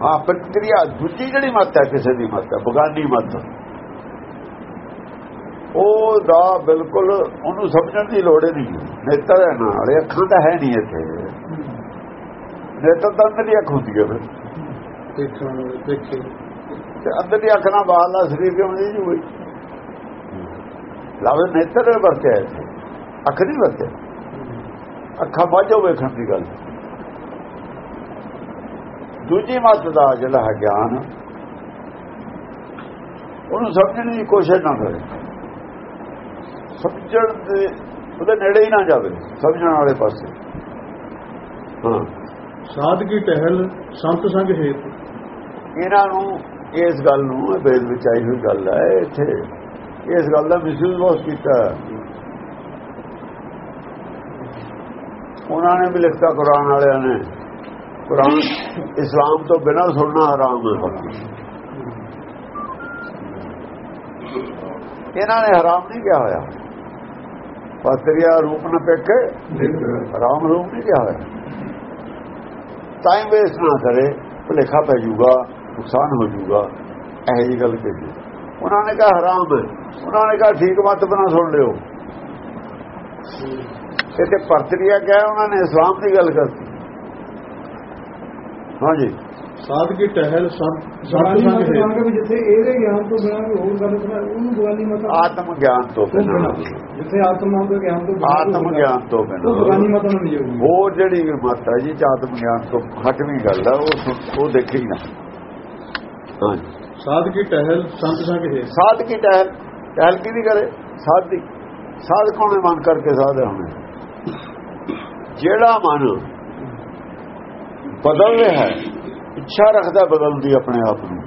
ਹਾਂ ਪ੍ਰਕਿਰਿਆ ਦੂਜੀ ਜਿਹੜੀ ਮਤ ਹੈ ਕਿਸੇ ਦੀ ਮਤ ਹੈ ਬਗਾਨੀ ਮਤ। ਉਹ ਦਾ ਬਿਲਕੁਲ ਉਹਨੂੰ ਸਮਝਣ ਦੀ ਲੋੜ ਨਹੀਂ। ਨੇਤਰ ਹੈ ਨਾਲ ਅੱਖਾਂ ਤਾਂ ਹੈ ਨਹੀਂ ਇੱਥੇ। ਨੇਤਰ ਤਾਂ ਅੰਦਰ ਦੀ ਅੱਖ ਹੁੰਦੀ ਹੈ ਫਿਰ। ਦੇਖਣ ਦੇਖੇ। ਤੇ ਅੰਦਰ ਦੀ ਅੱਖ ਨਾਲ ਬਾਹਰਲਾ ਸਰੀਰ ਕਿਉਂ ਨਹੀਂ ਜੀ ਹੋਈ ਲਾਵੇ ਨੇਤਰ ਵਰਤਿਆ ਇੱਥੇ। ਅੱਖ ਨਹੀਂ ਵਰਤਿਆ ਅੱਖਾਂ ਬਾਝੋ ਵੇਖਣ ਦੀ ਗੱਲ। ਦੂਜੀ ਮਤ ਦਾ ਜਿਹੜਾ ਹੈ ਗਿਆਨ ਉਹਨੂੰ ਸਮਝਣ ਦੀ ਕੋਸ਼ਿਸ਼ ਨਾ ਕਰੇ। ਸਮਝਣ ਦੇ ਉਹਦੇ ਨੇੜੇ ਹੀ ਨਾ ਜਾਵੇ ਸਮਝਣ ਵਾਲੇ ਪਾਸੇ। ਹਾਂ। ਸਾਧ ਕੀ ਟਹਿਲ ਸੰਤ ਸੰਗ ਹੇਤ। ਇਹਨਾਂ ਨੂੰ ਇਸ ਗੱਲ ਨੂੰ ਵੇਦ ਵਿੱਚ ਆਈ ਹੋਈ ਗੱਲ ਹੈ ਇੱਥੇ। ਇਸ ਗੱਲ ਦਾ ਮਿਸਯੂਜ਼ ਬਹੁਤ ਕੀਤਾ। ਉਹਨਾਂ ਨੇ ਵੀ ਲਿਖਤਾ ਕੁਰਾਨ ਵਾਲਿਆਂ ਨੇ। ਕੁਰਾਨ ਇਸਲਾਮ ਤੋਂ ਬਿਨਾਂ ਸੁਣਨਾ ਹਰਾਮ ਹੈ ਇਹਨਾਂ ਨੇ ਹਰਾਮ ਨਹੀਂ ਕਿਹਾ ਹੋਇਆ। ਪਤਰੀਆ ਰੂਪ ਨਾ ਪੇਕੇ ਹਰਾਮ ਰੂਪ ਨਹੀਂ ਕਿਹਾ ਹੋਇਆ। ਟਾਈਮ ਵੇਸਟ ਨਾ ਕਰੇ, ਭੁਲੇਖਾ ਪੈ ਜਾਊਗਾ, ਨੁਕਸਾਨ ਹੋ ਜਾਊਗਾ। ਇਹੋ ਜੀ ਗੱਲ ਕਹੀ ਉਹਨਾਂ ਨੇ ਕਿਹਾ ਹਰਾਮ ਹੈ। ਉਹਨਾਂ ਨੇ ਕਿਹਾ ਠੀਕ ਮਤ ਬਣਾ ਸੁਣ ਲਿਓ। ਇੱਥੇ ਪਰਤਰੀਆ ਕਿਹਾ ਉਹਨਾਂ ਨੇ ਇਸਲਾਮ ਦੀ ਗੱਲ ਕਰਤੀ। ਹਾਂਜੀ ਸਾਧ ਕੀ ਟਹਿਲ ਬਗਾਨੀ ਸੰਗ ਜਿੱਥੇ ਇਹਦੇ ਗਿਆਨ ਤੋਂ ਬਿਨਾਂ ਹੋਰ ਗੱਲ ਸੁਣਾ ਉਹਨੂੰ ਮਤ ਆਤਮ ਗਿਆਨ ਤੋਂ ਬਿਨਾਂ। ਜਿੱਥੇ ਆਤਮ ਦੇ ਗਿਆਨ ਤੋਂ ਆਤਮ ਗਿਆਨ ਤੋਂ ਮਤ ਨਹੀਂ। ਹੋਊਗੀ ਹੋਰ ਜਿਹੜੀ ਮਤ ਹੈ ਜੀ ਆਤਮ ਗਿਆਨ ਤੋਂ ਹਟਵੀਂ ਗੱਲ ਹੈ ਉਹ ਦੇਖੀ ਨਾ। ਹਾਂਜੀ ਸਾਧ ਕੀ ਟਹਿਲ ਸੰਤ ਸੰਗ ਸਾਧ ਕੀ ਟਹਿਲ? ਟਹਿਲ ਕੀ ਨਹੀਂ ਕਰੇ? ਸਾਧ ਦੀ। ਸਾਧ ਕੋਣੇ ਮਨ ਕਰਕੇ ਸਾਧ ਹੋਣੇ ਜਿਹੜਾ ਮਨ ਬਦਲ ਰਿਹਾ ਹੈ ਇੱਛਾ ਰੱਖਦਾ ਬਦਲਣ ਦੀ ਆਪਣੇ ਆਪ ਨੂੰ।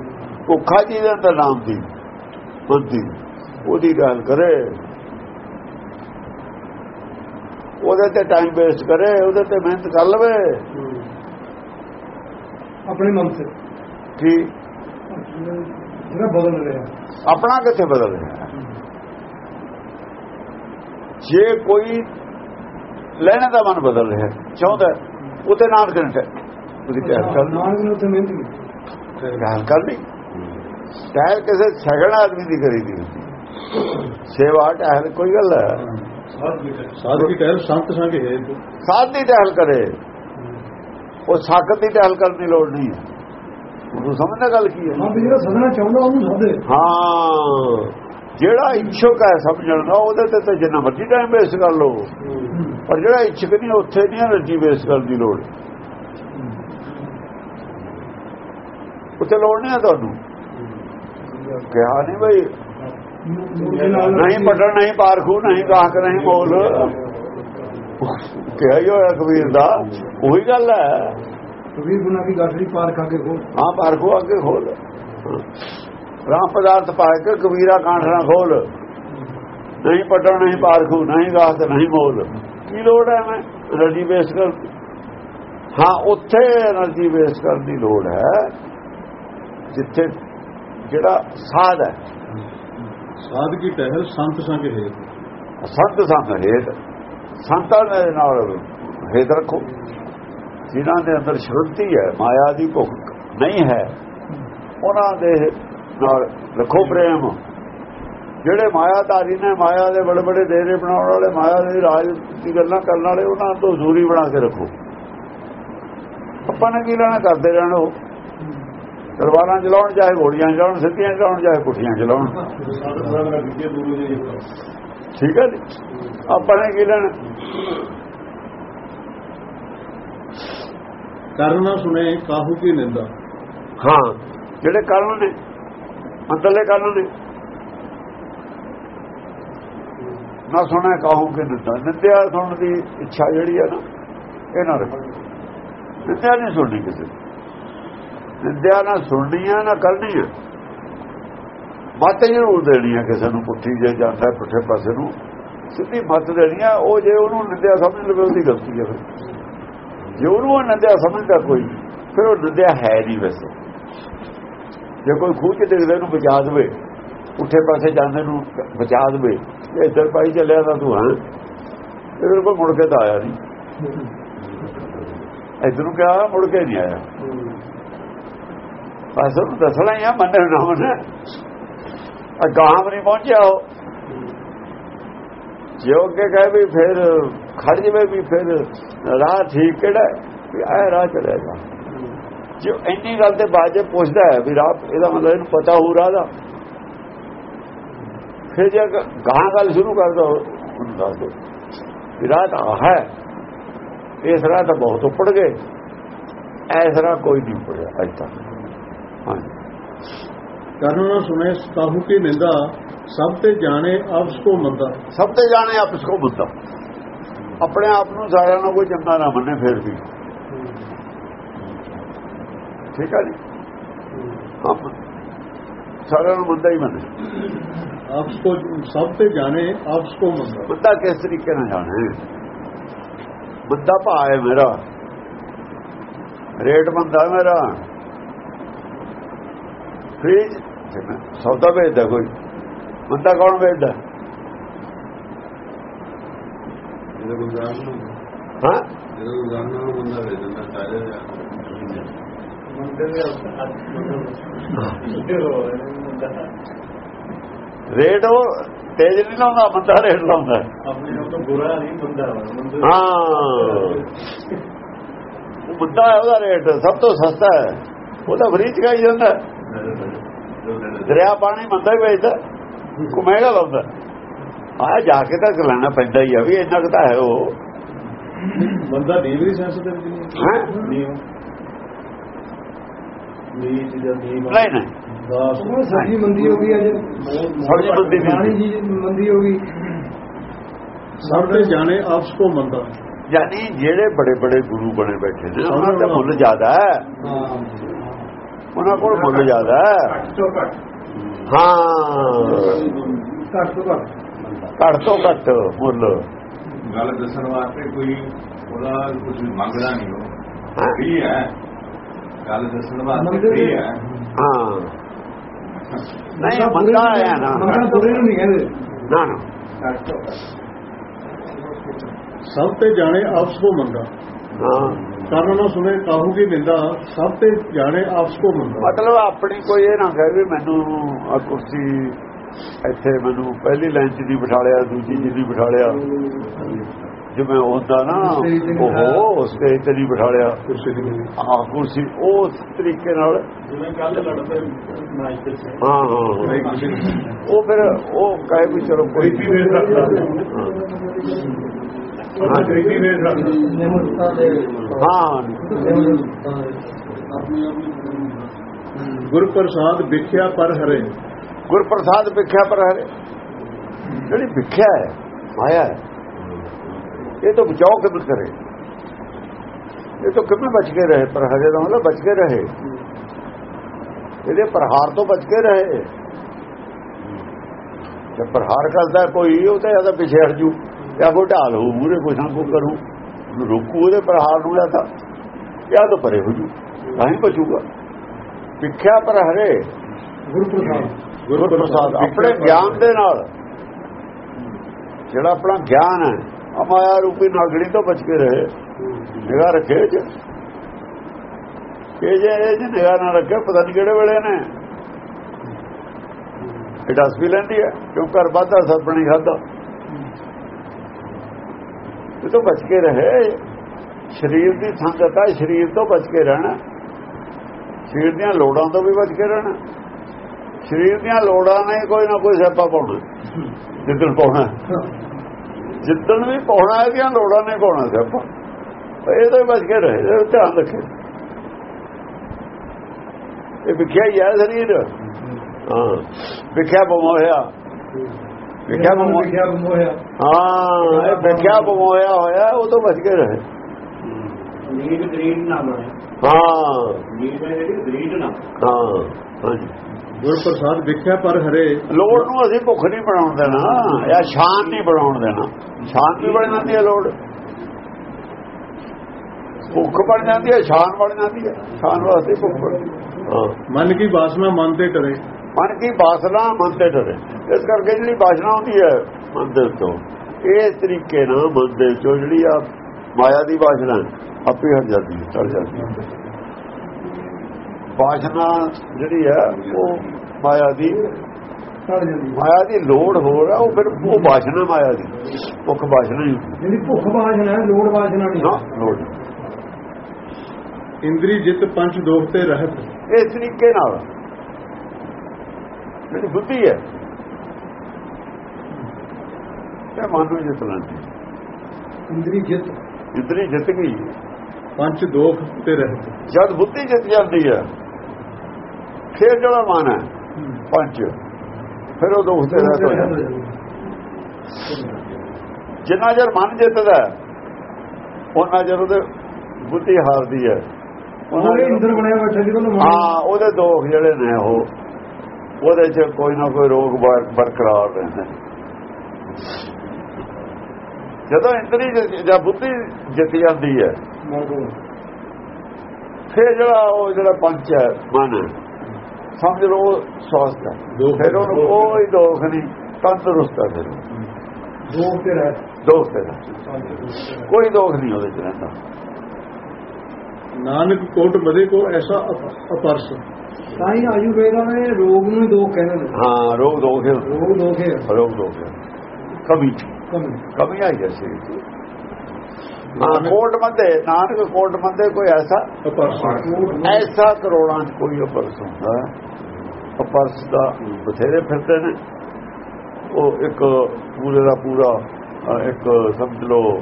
ਭੁੱਖਾ ਜੀ ਦੇ ਅੰਦਰ ਨਾਮ ਦੀ ਬੰਦੀ ਉਹਦੀ ਗੱਲ ਕਰੇ। ਉਹਦੇ ਤੇ ਟਾਈਮ ਵੇਸਟ ਕਰੇ ਉਹਦੇ ਤੇ ਮਿਹਨਤ ਕਰ ਲਵੇ। ਆਪਣੇ ਮਨ ਸੇ ਕਿ? ਜਿਹੜਾ ਬਦਲ ਰਿਹਾ। ਆਪਣਾ ਕਿੱਥੇ ਬਦਲ ਰਿਹਾ? ਜੇ ਕੋਈ ਲੈਣੇ ਦਾ ਮਨ ਬਦਲ ਰਿਹਾ ਚਾਹੁੰਦਾ ਉਤੇ ਨਾਲ ਕਰਨਾ ਉਹਦੀ ਕਹਿ ਕਰ ਨਾਨਕ ਨੇ ਉੱਥੇ ਮਿਹਨਤ ਕੀਤੀ। ਗੱਲ ਕਰਨੀ ਟਹਿਲ ਕਿਸੇ ਸਗਣ ਆਦਮੀ ਦੀ ਕਰੀਦੀ ਹੁੰਦੀ। ਸੇਵਾ ਟਹਿਲ ਕੋਈ ਗੱਲ ਹੈ। ਸਾਧ ਕੀ ਟਹਿਲ ਸੰਤ ਸੰਗ ਹੈ ਸਾਧ ਦੀ ਟਹਿਲ ਕਰੇ। ਉਹ ਸਾਖਤ ਦੀ ਟਹਿਲ ਕਰਨ ਦੀ ਲੋੜ ਨਹੀਂ ਹੈ। ਤੂੰ ਸਮਝਦਾ ਗੱਲ ਕੀ ਹੈ? ਹਾਂ ਵੀ ਜਿਹੜਾ ਸਦਨਾ ਚਾਹੁੰਦਾ ਉਹਨੂੰ ਸੱਦੇ। ਹਾਂ। ਜਿਹੜਾ ਇੱਛੁਕ ਹੈ ਸਮਝਣ ਦਾ ਉਹਦੇ ਤੇ ਤਾਂ ਜਿੰਨਾ ਮਰਜ਼ੀ ਟਾਈਮ ਵੇਸਟ ਕਰ ਲਓ। ਪਰ ਜਿਹੜਾ ਇੱਛੁਕ ਨਹੀਂ ਉੱਥੇ ਨਹੀਂ એનર્ਜੀ ਵੇਸਟ ਕਰਨ ਦੀ ਲੋੜ। ਉੱਥੇ ਲੋੜ ਨਹੀਂ ਆ ਤੁਹਾਨੂੰ। ਕਿਹਾ ਨਹੀਂ ਭਾਈ ਨਹੀਂ ਪਟਣ ਨਹੀਂ ਪਾਰਖੂ ਨਹੀਂ ਗਾਹਕ ਨਹੀਂ ਮੋਲ ਕਿਹਾ ਹੀ ਹੋਇਆ ਕਬੀਰ ਦਾ। ਉਹੀ ਗੱਲ ਹੈ। ਕਬੀਰ ਗੁਨਾ ਦੀ ਗੱਠੜੀ ਪਾਰਖ ਅੱਗੇ ਖੋਲ। ਹਾਂ ਪਾਰਖੂ ਅੱਗੇ ਖੋਲ। ਰਾਮ ਪਦਾਰਥ ਪਾ ਕੇ ਕਬੀਰਾ ਕਾਂਠ ਨਾ ਖੋਲ। ਨਹੀਂ ਪਟਣ ਨਹੀਂ ਪਾਰਖੂ ਨਹੀਂ ਗਾਸ ਨਹੀਂ ਮੋਲ। ਕੀ ਲੋੜ ਹੈ ਮੈਂ ਰਜੀ ਬੇਸ ਕਰ। ਹਾਂ ਉੱਥੇ ਰਜੀ ਬੇਸ ਕਰਨ ਦੀ ਲੋੜ ਹੈ ਜਿੱਥੇ ਜਿਹੜਾ ਸਾਧ ਹੈ। ਸਾਧ ਕੀ ਟਹਿਲ? ਸੰਤ ਸੰਗ ਹੇਤ। ਸੰਤ ਸੰਗ ਹੇਤ। ਸੰਤਾਂ ਦੇ ਨਾਲ ਹੇਤ ਰੱਖੋ। ਜਿਨ੍ਹਾਂ ਦੇ ਅੰਦਰ ਸ਼ਰਤੀ ਹੈ ਮਾਇਆ ਦੀ ਭੁੱਖ ਨਹੀਂ ਹੈ ਉਹਨਾਂ ਦੇ ਨਾਲ ਰੱਖੋ ਪ੍ਰੇਮ। ਜਿਹੜੇ ਮਾਇਆਧਾਰੀ ਨੇ ਮਾਇਆ ਦੇ ਬੜੇ ਬੜੇ ਡੇਰੇ ਬਣਾਉਣ ਵਾਲੇ ਮਾਇਆ ਦੇ ਰਾਜ ਦੀ ਗੱਲਾਂ ਕਰਨ ਵਾਲੇ ਉਹਨਾਂ ਤੋਂ ਦੂਰੀ ਬਣਾ ਕੇ ਰੱਖੋ। ਆਪਾਂ ਨੇ ਕੀ ਲੈਣਾ? ਕਰਦੇ ਰਹਿਣ ਉਹ। ਤਲਵਾਰਾਂ ਚਲਾਉਣ ਚਾਹੇ ਘੋੜੀਆਂ ਚਲਾਉਣ ਸਿੱਧੀਆਂ ਚਲਾਉਣ ਚਾਹੇ ਪੁੱਠੀਆਂ ਚਲਾਉਣ। ਠੀਕ ਹੈ ਜੀ? ਆਪਾਂ ਨੇ ਕੀ ਲੈਣਾ? ਕਰਨਾ ਸੁਣੇ ਕਾਹੂ ਕੀ ਨਿੰਦਾ? ਹਾਂ। ਜਿਹੜੇ ਕਾਰਨ ਨੇ। ਅੰਦਰਲੇ ਕਾਰਨ ਨੇ ਨਾ ਸੁਣਾ ਕਾਹੂ ਕਿ ਦਿੱਤਾ? ਨਿੰਦਿਆ ਸੁਣਨ ਦੀ ਇੱਛਾ ਜਿਹੜੀ ਹੈ ਨਾ, ਇਹ ਨਾ ਰੱਖੋ। ਨਿੰਦਿਆ ਨਹੀਂ ਸੁਣਨੀ ਕਿਸੇ ਦੀ। ਨਿੰਦਿਆ ਨਾ ਸੁਣਨੀ ਆ, ਨਾ ਕਰਨੀ ਆ। ਮੱਤ ਜ਼ਰੂਰ ਦੇਣੀ ਆ ਕਿਸੇ ਨੂੰ, ਪੁੱਠੀ ਜੇ ਜਾਂਦਾ ਪੁੱਠੇ ਪਾਸੇ ਨੂੰ। ਸਿੱਧੀ ਮੱਤ ਦੇਣੀ ਆ, ਉਹ ਜੇ ਉਹਨੂੰ ਨਿੰਦਿਆ ਸਮਝ ਲਵੇ ਉਹਦੀ ਗਲਤੀ ਹੈ ਫਿਰ। ਜੇ ਉਹਨੂੰ ਉਹ ਨਿੰਦਿਆ ਸਮਝਦਾ ਕੋਈ, ਫਿਰ ਉਹ ਨਿੰਦਿਆ ਹੈ ਨਹੀਂ ਵੈਸੇ। ਜੇ ਕੋਈ ਖੂਹ ਚ ਡਿੱਗਦੇ ਨੂੰ ਬਚਾ ਦੇਵੇ। ਉੱਠੇ ਪਾਸੇ ਜਾਂਦੇ ਨੂੰ ਬਚਾ ਦੇਵੇ। ਇੱਧਰ ਪਾਈ ਚੱਲਿਆ ਤਾਂ ਤੂੰ, ਹਾਂ? ਇਹਦੇ ਕੋਲ ਮੁੜ ਕੇ ਤਾਂ ਆਇਆ ਨਹੀਂ। ਇੱਧਰ ਕਿਹਾ, ਮੁੜ ਕੇ ਨਹੀਂ ਆਇਆ। ਬਸ ਉਹਨੂੰ ਦੱਸਣਾ ਹੀ ਆ, ਮੰਨੇ ਨਾ ਮੰਨੇ ਆ ਨਹੀਂ ਪਹੁੰਚਿਆ ਉਹ। ਜੇ ਉਹ ਅੱਗੇ ਕਹੇ ਵੀ ਫਿਰ ਖੜ ਜਵੇ ਵੀ ਫਿਰ ਰਾਹ ਠੀਕ ਕਿਹੜਾ ਵੀ ਆਹ ਰਾਹ ਚੜੇਗਾ ਜਾ ਇੰਨੀ ਗੱਲ ਤੇ ਬਾਅਦ ਜੇ ਪੁੱਛਦਾ ਹੈ ਵੀ ਰਾਹ ਇਹਦਾ ਮਤਲਬ ਇਹਨੂੰ ਪਤਾ ਹੋ ਰਾਹ ਦਾ। ਫਿਰ ਜੇ ਗਾਂ ਗੱਲ ਸ਼ੁਰੂ ਕਰ ਦੋ ਉਹਨੂੰ ਦੱਸ ਦੋ ਵੀ ਰਾਹ ਤਾਂ ਆਹ ਹੈ। ਇਸ ਰਾਹ ਤਾਂ ਬਹੁਤ ਉੱਪੜ ਗਏ। ਐਸ ਰਾਹ ਕੋਈ ਨਹੀਂ ਉੱਪੜਿਆ ਅੱਜ ਤੱਕ। ਹਾਂਜੀ। ਕਰਨਾ ਸੁਣੇ ਕਾਹੂ ਕੀ ਨਿੰਦਾ ਸਭ ਤੇ ਜਾਣੇ ਆਪਸ ਕੋ ਮੰਦਾ। ਸਭ ਤੇ ਜਾਣੇ ਆਪਸ ਕੋ ਮੁੱਦਾ। ਆਪਣੇ ਆਪ ਨੂੰ ਸਾਰਿਆਂ ਨੂੰ ਕੋਈ ਚੰਗਾ ਨਾ ਮੰਨੇ ਫਿਰ ਵੀ। ਠੀਕ ਹੈ ਜੀ? ਸਾਰਿਆਂ ਨੂੰ ਮੁੱਦਾ ਹੀ ਮੰਨੇ। ਆਪਸ ਕੋ ਸਭ ਤੇ ਜਾਣੇ ਆਪਸ ਕੋ ਮੰਦਾ ਮੁੱਦਾ ਕਿਸ ਤਰੀਕੇ ਨਾਲ ਜਾਣੇ? ਮੁੱਦਾ ਹੈ ਮੇਰਾ। ਰੇਟ ਬੰਦਾ ਮੇਰਾ। ਫ੍ਰੀਜ ਸੌਦਾ ਵੇਚਦਾ ਕੋਈ। ਮੁੱਦਾ ਕੌਣ ਵੇਚਦਾ ਹਾਂ? ਇਹਦਾ ਗੁਜ਼ਾਰ ਨਾ ਬੰਦਾ ਵੇ ਦਿੰਦਾ ਸਾਰੇ ਰੇਟ ਉਹ ਤੇਜ਼ ਨਹੀਂ ਲਾਉਂਦਾ ਬੰਦਾ ਰੇਟ ਲਾਉਂਦਾ। ਆਪਣੇ ਆਪ ਤੋਂ ਬੁਰਾ ਨਹੀਂ ਬੰਦਾ ਹਾਂ। ਉਹ ਬੰਦਾ ਹੈ ਉਹਦਾ ਰੇਟ ਸਭ ਤੋਂ ਸਸਤਾ ਹੈ। ਉਹਦਾ ਫਰੀ ਚ ਗਾਈ ਜਾਂਦਾ। ਦਰਿਆ ਪਾਣੀ ਬੰਦਾ ਹੀ ਵੇਚਦਾ ਕੋ ਮਹਿੰਗਾ ਲਾਉਂਦਾ। ਆ ਜਾ ਕੇ ਤਾਂ ਲੈਣਾ ਪੈਂਦਾ ਹੀ ਆ ਵੀ ਇੰਨਾ ਕੁ ਤਾਂ ਹੈ ਉਹ। ਬੰਦਾ ਡੀਵਰੀ ਸੈਂਸਿਟਿਵ ਨਹੀਂ। ਹੈਂ? ਨਹੀਂ ਨੀਚ ਜਾਂ ਨੀਮ ਨਹੀਂ ਨਹੀਂ ਦਾਸ ਉਹ ਸਬਜ਼ੀ ਮੰਦੀ ਹੋ ਗਈ ਅੱਜ। ਸਬਜ਼ੀ ਮੰਦੀ ਨਹੀਂ ਪਾਣੀ ਜੀ ਮੰਦੀ ਹੋ ਗਈ। ਸਭ ਤੇ ਜਾਣੇ ਆਪਸ ਕੋ ਮੰਦਾ ਯਾਨੀ ਜਿਹੜੇ ਬੜੇ ਬੜੇ ਗੁਰੂ ਬਣੇ ਬੈਠੇ ਨੇ ਉਹਨਾਂ ਦਾ ਮੁੱਲ ਜ਼ਿਆਦਾ ਹੈ। ਉਹਨਾਂ ਕੋਲ ਮੁੱਲ ਜ਼ਿਆਦਾ ਹੈ। ਹਾਂ। ਘੱਟ ਤੋਂ ਘੱਟ। ਘੱਟ ਤੋਂ ਘੱਟ ਮੁੱਲ। ਗੱਲ ਦੱਸਣ ਵਾਸਤੇ ਕੋਈ ਉਹਦਾ ਕੁਝ ਮੰਗਦਾ ਨਹੀਂ ਉਹ। ਹਾਂ। ਫ੍ਰੀ ਹੈ। ਗੱਲ ਦੱਸਣ ਵਾਸਤੇ ਮੰਗਦੇ ਫ੍ਰੀ ਨਹੀਂ। ਹੈ ਹਾਂ ਨਹੀਂ ਮੰਗਾ ਆਇਆ ਨਾ। ਮੰਗਾ ਨੂੰ ਨਹੀਂ ਕਹਿੰਦੇ। ਨਾ। ਸਭ ਤੇ ਜਾਣੇ ਆਪਸ ਕੋ ਮੰਗਾ ਹਾਂ। ਕਰਨ ਨਾ ਸੁਨੇ ਕਾਹੂ ਕੀ ਨਿੰਦਾ ਸਭ ਤੇ ਜਾਣੇ ਆਪਸ ਕੋ ਮੰਗਾ ਮਤਲਬ ਆਪਣੀ ਕੋਈ ਇਹ ਨਾ ਕਹੇ ਵੀ ਮੈਨੂੰ ਆ ਕੁਰਸੀ ਇੱਥੇ ਮੈਨੂੰ ਪਹਿਲੀ ਲਾਈਨ 'ਚ ਨਹੀਂ ਬਿਠਾ ਲਿਆ ਦੂਜੀ 'ਚ ਨਹੀਂ ਬਿਠਾ ਲਿਆ। ਜਿਵੇਂ ਹੁੰਦਾ ਨਾ ਉਹ ਸਟੇਜ ਤੇ ਨਹੀਂ ਬਿਠਾ ਲਿਆ। ਆਹ ਕੁਰਸੀ ਉਸ ਤਰੀਕੇ ਨਾਲ। ਜਿਵੇਂ ਕੱਲ ਲੜਦੇ ਮੈਚ ਤੇ ਸੀ। ਹਾਂ ਹਾਂ। ਉਹ ਫਿਰ ਉਹ ਕਹੇ ਵੀ ਚਲੋ ਕੋਈ ਵੀ ਵੇਟ ਰੱਖਦਾ ਹਾਂ। ਹਾਂ ਗੁਰ ਪ੍ਰਸਾਦ ਵਿਖਿਆ ਪਰ ਹਰੇ। ਗੁਰਪ੍ਰਸਾਦ ਵਿਖਿਆ ਪਰ ਹਰੇ। ਜਿਹੜੀ ਵਿਖਿਆ ਹੈ ਮਾਇਆ ਹੈ। ਇਹ ਤਾਂ ਬਚਾਓ ਕਿਵੇਂ ਕਰੇ? ਇਹ ਤਾਂ ਕਿਵੇਂ ਬਚ ਕੇ ਰਹੇ? ਪਰ ਹਰੇ ਦਾ ਮਤਲਬ ਬਚ ਕੇ ਰਹੇ। ਇਹਦੇ ਪ੍ਰਹਾਰ ਤੋਂ ਬਚ ਕੇ ਰਹੇ। ਜੇ ਪ੍ਰਹਾਰ ਕਰਦਾ ਕੋਈ ਉਹ ਤਾਂ ਇਹਦਾ ਪਿਛੇ ਹਟ ਜੂ। ਜਾਂ ਕੋਈ ਢਾਲ ਹੋ ਮੂਰੇ ਕੋਈ ਨਾ ਕੋਈ ਕਰੂ। ਰੋਕੂ ਉਹਦੇ ਪ੍ਰਹਾਰ ਨੂੰ ਤਾਂ ਜਾਂ ਤਾਂ ਪਰੇ ਹੋ ਜੂ। ਤਾਂ ਹੀ ਬਚੂਗਾ। ਵਿਖਿਆ ਪਰ ਹਰੇ ਗੁਰੂ ਪ੍ਰਸਾਦ ਗੁਰੂ ਪ੍ਰਸਾਦ ਆਪਣੇ ਗਿਆਨ ਦੇ ਨਾਲ। ਜਿਹੜਾ ਆਪਣਾ ਗਿਆਨ ਹੈ ਮਾਇਆ ਰੂਪੀ ਨਾਗੜੀ ਤੋਂ ਬਚ ਕੇ ਰਹੇ। ਨਿਗਾਹ ਰੱਖੇ ਜੇ ਇਹ ਜੇ ਇਹ ਜੇ ਨਿਗਾਹ ਨਾ ਰੱਖੇ ਪਤਾ ਨਹੀਂ ਕਿਹੜੇ ਵੇਲੇ ਨੇ। ਇਹ ਦੱਸ ਵੀ ਲੈਂਦੀ ਹੈ, ਕਿਉਂ ਘਰ ਬਾਦਾ ਸੱਪਣੀ ਖਾਦਾ ਇਹ ਤੋਂ ਬਚ ਕੇ ਰਹੇ। ਸਰੀਰ ਦੀ ਸੰਗਤ ਹੈ ਸਰੀਰ ਤੋਂ ਬਚ ਕੇ ਰਹਿਣਾ। ਸਰੀਰ ਦੀਆਂ ਲੋੜਾਂ ਤੋਂ ਵੀ ਬਚ ਕੇ ਰਹਿਣਾ। ਸਰੀਰ ਦੀਆਂ ਲੋੜਾਂ ਨੇ ਕੋਈ ਨਾ ਕੋਈ ਸਿਆਪਾ ਪਾਉਣਾ। ਜਿੱਦਣ ਪਾਉਣਾ। ਜਿੱਦਣ ਵੀ ਪਾਉਣਾ ਇਹਦੀਆਂ ਲੋੜਾਂ ਨੇ ਪਾਉਣਾ ਸਿਆਪਾ ਇਹ ਤੋਂ। ਹੀ ਬਚ ਕੇ ਰਹੇ ਇਹਦਾ ਧਿਆਨ ਰੱਖੇ। ਇਹ ਵਿਖਿਆ ਹੀ ਹੈ ਸਰੀਰ। ਹਾਂ ਵਿਖਿਆ ਬਮੋਇਆ ਵਿਖਿਆ ਬਮੋਇਆ ਹਾਂ ਇਹ ਵਿਖਿਆ ਬਮੋਇਆ ਹੋਇਆ ਉਹ ਤੋਂ ਬਚ ਕੇ ਰਹੇ। ਨੀਂਦ ਗ੍ਰੀਨ ਨਾ ਬਣੇ। ਹਾਂ। ਹੈ ਜਿਹੜੀ ਗ੍ਰੀਨ ਨਾ। ਹਾਂ ਹਾਂਜੀ। ਗੁਰ ਪ੍ਰਸਾਦ ਵਿਖਿਆ ਪਰ ਹਰੇ ਲੋੜ ਨੂੰ ਅਸੀਂ ਭੁੱਖ ਨਹੀਂ ਬਣਾਉਣ ਦੇਣਾ ਜਾਂ ਸ਼ਾਂਤ ਬਣਾਉਣ ਦੇਣਾ। ਸ਼ਾਂਤ ਬਣ ਜਾਂਦੀ ਹੈ ਲੋੜ। ਭੁੱਖ ਬਣ ਜਾਂਦੀ ਹੈ ਸ਼ਾਂਤ ਬਣ ਜਾਂਦੀ ਹੈ। ਸ਼ਾਂਤ ਵਾਸਤੇ ਭੁੱਖ ਬਣ ਮਨ ਕੀ ਬਾਸਨਾ ਮਨ ਤੇ ਟਰੇ ਮਨ ਕੀ ਬਾਸਨਾ ਮਨ ਤੇ ਡਰੇ। ਇਸ ਕਰਕੇ ਜਿਹੜੀ ਬਾਸਨਾ ਹੁੰਦੀ ਹੈ ਮਨ ਦੇ ਤੋਂ ਇਸ ਤਰੀਕੇ ਨਾਲ ਮਨ ਦੇ ਚੋਂ ਜਿਹੜੀ ਆ ਮਾਇਆ ਦੀ ਬਾਸਨਾ ਆਪੇ ਹਟ ਜਾਂਦੀ ਹੈ ਚੜ ਜਾਂਦੀ ਹੈ। ਬਾਸਨਾ ਜਿਹੜੀ ਹੈ ਉਹ ਮਾਇਆ ਦੀ ਸੜ ਜਾਂਦੀ ਹੈ। ਮਾਇਆ ਦੀ ਲੋੜ ਹੋ ਰਿਹਾ ਉਹ ਫਿਰ ਉਹ ਬਾਸ਼ਨਾ ਮਾਇਆ ਦੀ ਭੁੱਖ ਹੀ। ਹੁੰਦੀ ਜਿਹੜੀ ਭੁੱਖ ਬਾਸ਼ਨਾ ਹੈ ਲੋੜ ਬਾਸ਼ਨਾ ਨਹੀਂ। ਲੋੜ ਇੰਦਰੀ ਜਿਤ ਪੰਜ ਦੋਖ ਤੇ ਰਹਿਤ। ਇਸ ਤਰੀਕੇ ਨਾਲ। ਜਿਹੜੀ ਬੁੱਧੀ ਹੈ ਇਹ ਮਨ ਨੂੰ ਜਿੱਤ ਲੈਂਦੀ ਇੰਦਰੀ ਜਿੱਤ। ਜਿੱਤਨੀ ਜਿੱਤ ਗਈ। ਪੰਜ ਦੋਖ ਤੇ ਰਹਿਤ। ਜਦ ਬੁੱਧੀ ਜਿੱਤ ਜਾਂਦੀ ਹੈ ਫਿਰ ਜਿਹੜਾ ਮਨ ਹੈ ਪੰਜ। ਫਿਰ ਉਹ ਦੋਖ ਤੇ ਰਹਿਤ ਹੋ ਜਾਂਦਾ ਜਿੰਨਾ ਚਿਰ ਮਨ ਜਿੱਤਦਾ ਉਹਨਾਂ ਚਿਰ ਉਹਦੇ ਬੁੱਧੀ ਹਾਰਦੀ ਹੈ। ਚਿਰ- ਇੰਦਰ ਬਣਿਆ ਬੈਠਾ ਜਿਹਨੂੰ ਹਾਂ ਉਹਦੇ ਦੋਖ ਜਿਹੜੇ ਨੇ ਉਹ ਉਹਦੇ ਚ ਕੋਈ ਨਾ ਕੋਈ ਰੋਗ ਬਰ- ਬਰਕਰਾਰ ਰਹਿੰਦਾ ਜਦੋਂ ਇੰਦਰੀ ਜਿ- ਜਾਂ ਬੁੱਧੀ ਜਿੱਤ ਜਾਂਦੀ ਹੈ ਫਿਰ ਜਿਹੜਾ ਉਹ ਜਿਹੜਾ ਪੰਚ ਹੈ ਮਨ ਹੈ, ਸਮਝ ਲਓ ਉਹ ਸਵਸਥ ਹੈ ਦੋਖ ਫਿਰ ਉਹਨੂੰ ਕੋਈ ਦੋਖ ਨਹੀਂ ਤੰਦਰੁਸਤ ਹੈ ਫਿਰ। ਦੋਖ ਤੇ ਰਹਿ। ਦੋਖ ਤੇ ਕੋਈ ਦੋਖ ਨਹੀਂ ਉਹਦੇ ਚ ਰਹਿੰਦਾ। ਨਾਨਕ ਕੋਟ ਮਦੇ ਕੋ ਐਸਾ ਅਪ- ਅਪਰਸ। ਤਾਂ ਹੀ ਆਯੁਰਵੇਦਾ ਨੇ ਰੋਗ ਨੂੰ ਦੋਖ ਕਹਿੰਦੇ ਨੇ। ਹਾਂ ਰੋਗ ਦੋਖ ਹੈ। ਰੋਗ ਦੋਖ ਹੈ। ਰੋਗ ਦੋਖ ਹੈ। ਕਵੀ ਕਮੀ। ਕਮੀ ਆਈ ਦੀ ਹਾਂ ਕੋਟ ਮੰਦੇ ਨਾਨਕ ਕੋਟ ਮੰਦੇ ਕੋਈ ਐਸਾ ਅਪਰਸ। ਐਸਾ ਕਰੋੜਾਂ ਚ ਕੋਈ ਅਪਰਸ ਹੁੰਦਾ। ਹੈ। ਅਪਰਸ ਦਾ ਬਥੇਰੇ ਫਿਰਦੇ ਨੇ। ਉਹ ਇੱਕ ਪੂਰੇ ਦਾ ਪੂਰਾ ਇੱਕ ਸਮਝ ਲਓ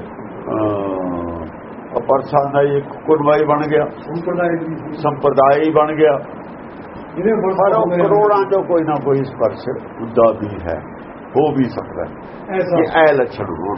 ਅਪਰਸਾਂ ਦਾ ਇੱਕ ਕੁਨਵਾਈ ਬਣ ਗਿਆ। ਸੰਪਰਦਾਇ ਬਣ ਗਿਆ। ਜਿਹਨੇ ਕਰੋੜਾਂ ਚੋਂ ਕੋਈ ਨਾ ਕੋਈ ਸਪਰਸ਼ ਵੀ ਹੈ ਹੋ ਵੀ ਸਕਦਾ। ਹੈ ਐਸਾ। ਇਹ ਐ ਲੱਛਣ ਹੋਣ।